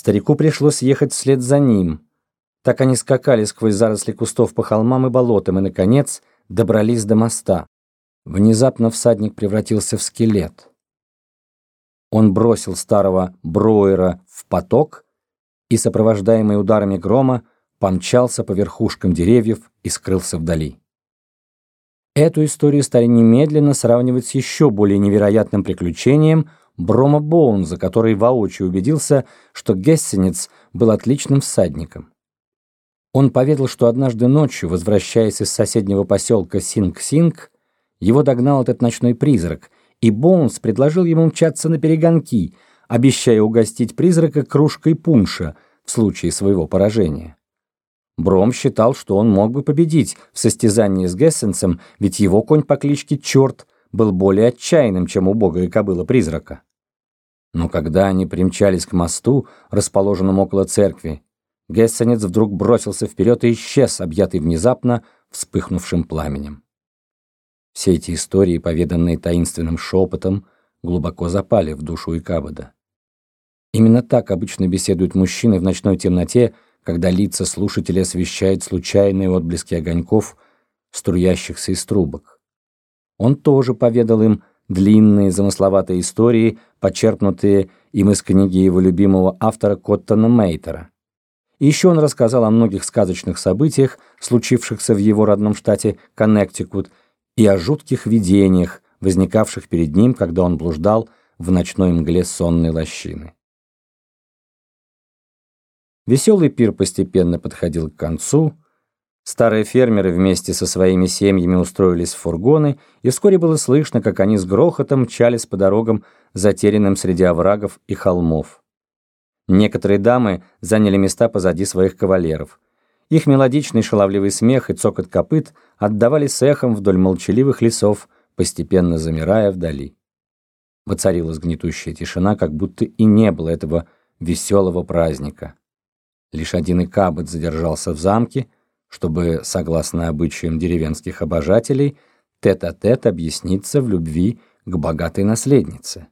Старику пришлось ехать вслед за ним. Так они скакали сквозь заросли кустов по холмам и болотам и, наконец, добрались до моста. Внезапно всадник превратился в скелет. Он бросил старого Броера в поток и, сопровождаемый ударами грома, помчался по верхушкам деревьев и скрылся вдали. Эту историю стали немедленно сравнивать с еще более невероятным приключением Брома Боунза, который воочию убедился, что Гессенец был отличным всадником. Он поведал, что однажды ночью, возвращаясь из соседнего поселка Синг-Синг, его догнал этот ночной призрак, и Боунс предложил ему мчаться на перегонки, обещая угостить призрака кружкой пунша в случае своего поражения. Бром считал, что он мог бы победить в состязании с Гессенсом, ведь его конь по кличке Черт был более отчаянным, чем убогая кобыла-призрака. Но когда они примчались к мосту, расположенному около церкви, Гессенец вдруг бросился вперед и исчез, объятый внезапно вспыхнувшим пламенем. Все эти истории, поведанные таинственным шепотом, глубоко запали в душу Икабода. Именно так обычно беседуют мужчины в ночной темноте, когда лица слушателей освещают случайные отблески огоньков, струящихся из трубок. Он тоже поведал им длинные замысловатые истории, почерпнутые им из книги его любимого автора Коттона Мейтера. И еще он рассказал о многих сказочных событиях, случившихся в его родном штате Коннектикут, и о жутких видениях, возникавших перед ним, когда он блуждал в ночной мгле сонной лощины. Веселый пир постепенно подходил к концу. Старые фермеры вместе со своими семьями устроились в фургоны, и вскоре было слышно, как они с грохотом мчались по дорогам, затерянным среди оврагов и холмов. Некоторые дамы заняли места позади своих кавалеров. Их мелодичный шаловливый смех и цокот копыт отдавались эхом вдоль молчаливых лесов, постепенно замирая вдали. Воцарилась гнетущая тишина, как будто и не было этого веселого праздника. Лишь один Икабот задержался в замке, чтобы, согласно обычаям деревенских обожателей, тет-а-тет -тет объясниться в любви к богатой наследнице.